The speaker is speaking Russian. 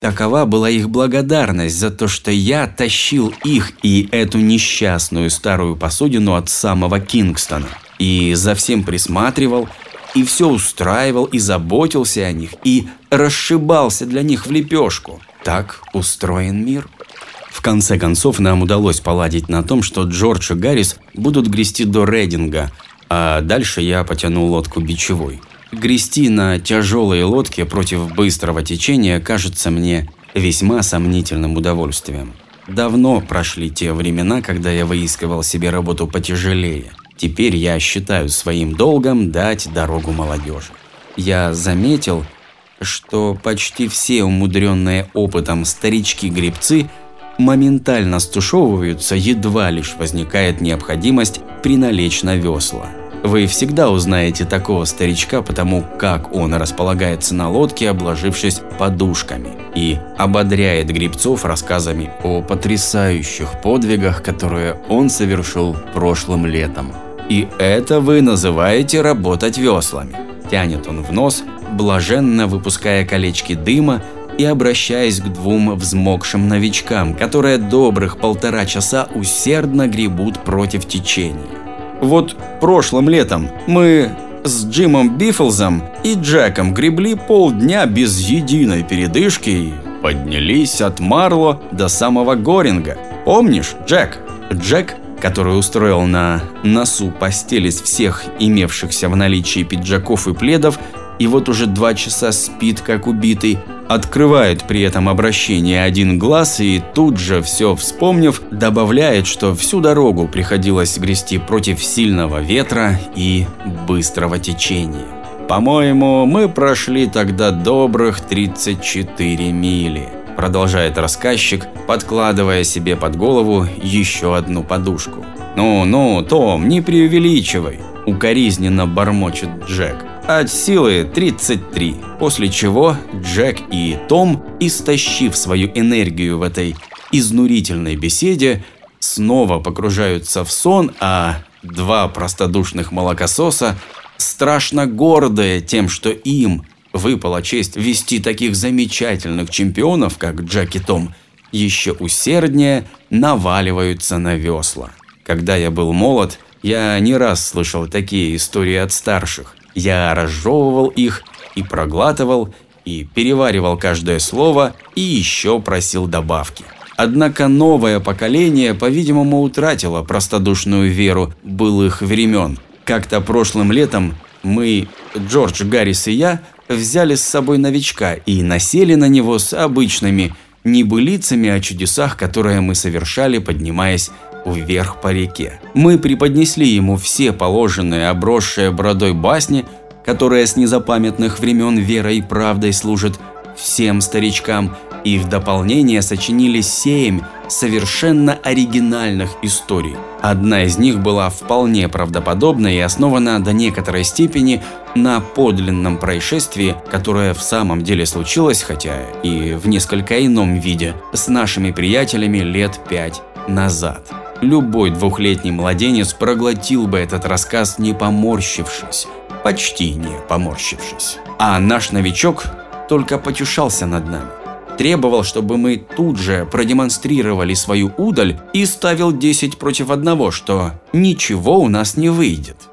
Такова была их благодарность за то, что я тащил их и эту несчастную старую посудину от самого Кингстона. И за всем присматривал, и все устраивал, и заботился о них, и расшибался для них в лепешку. Так устроен мир. В конце концов, нам удалось поладить на том, что Джордж и Гаррис будут грести до Рейдинга, а дальше я потянул лодку бичевой. Грести на тяжелой лодке против быстрого течения кажется мне весьма сомнительным удовольствием. Давно прошли те времена, когда я выискивал себе работу потяжелее. Теперь я считаю своим долгом дать дорогу молодежи. Я заметил, что почти все умудренные опытом старички-гребцы моментально стушевываются, едва лишь возникает необходимость приналечь на весла. Вы всегда узнаете такого старичка, потому как он располагается на лодке, обложившись подушками, и ободряет грибцов рассказами о потрясающих подвигах, которые он совершил прошлым летом. И это вы называете работать веслами. Тянет он в нос, блаженно выпуская колечки дыма и обращаясь к двум взмокшим новичкам, которые добрых полтора часа усердно гребут против течения. Вот прошлым летом мы с Джимом Биффлзом и Джеком гребли полдня без единой передышки и поднялись от Марло до самого Горинга. Помнишь, Джек? Джек, который устроил на носу постель из всех имевшихся в наличии пиджаков и пледов, и вот уже два часа спит как убитый, открывает при этом обращение один глаз и тут же, все вспомнив, добавляет, что всю дорогу приходилось грести против сильного ветра и быстрого течения. «По-моему, мы прошли тогда добрых 34 мили», продолжает рассказчик, подкладывая себе под голову еще одну подушку. «Ну-ну, Том, не преувеличивай», укоризненно бормочет Джек от силы 33, после чего Джек и Том, истощив свою энергию в этой изнурительной беседе, снова погружаются в сон, а два простодушных молокососа, страшно гордые тем, что им выпала честь вести таких замечательных чемпионов, как Джек и Том, еще усерднее наваливаются на весла. Когда я был молод, я не раз слышал такие истории от старших. Я разжевывал их и проглатывал, и переваривал каждое слово, и еще просил добавки. Однако новое поколение, по-видимому, утратило простодушную веру былых времен. Как-то прошлым летом мы, Джордж, Гаррис и я, взяли с собой новичка и насели на него с обычными небылицами о чудесах, которые мы совершали, поднимаясь вверх по реке. Мы преподнесли ему все положенные, обросшие бородой басни, которые с незапамятных времен верой и правдой служат всем старичкам, и в дополнение сочинили семь совершенно оригинальных историй. Одна из них была вполне правдоподобна и основана до некоторой степени на подлинном происшествии, которое в самом деле случилось, хотя и в несколько ином виде, с нашими приятелями лет пять назад. Любой двухлетний младенец проглотил бы этот рассказ не поморщившись, почти не поморщившись. А наш новичок только потешался над нами. Требовал, чтобы мы тут же продемонстрировали свою удаль и ставил 10 против одного, что ничего у нас не выйдет.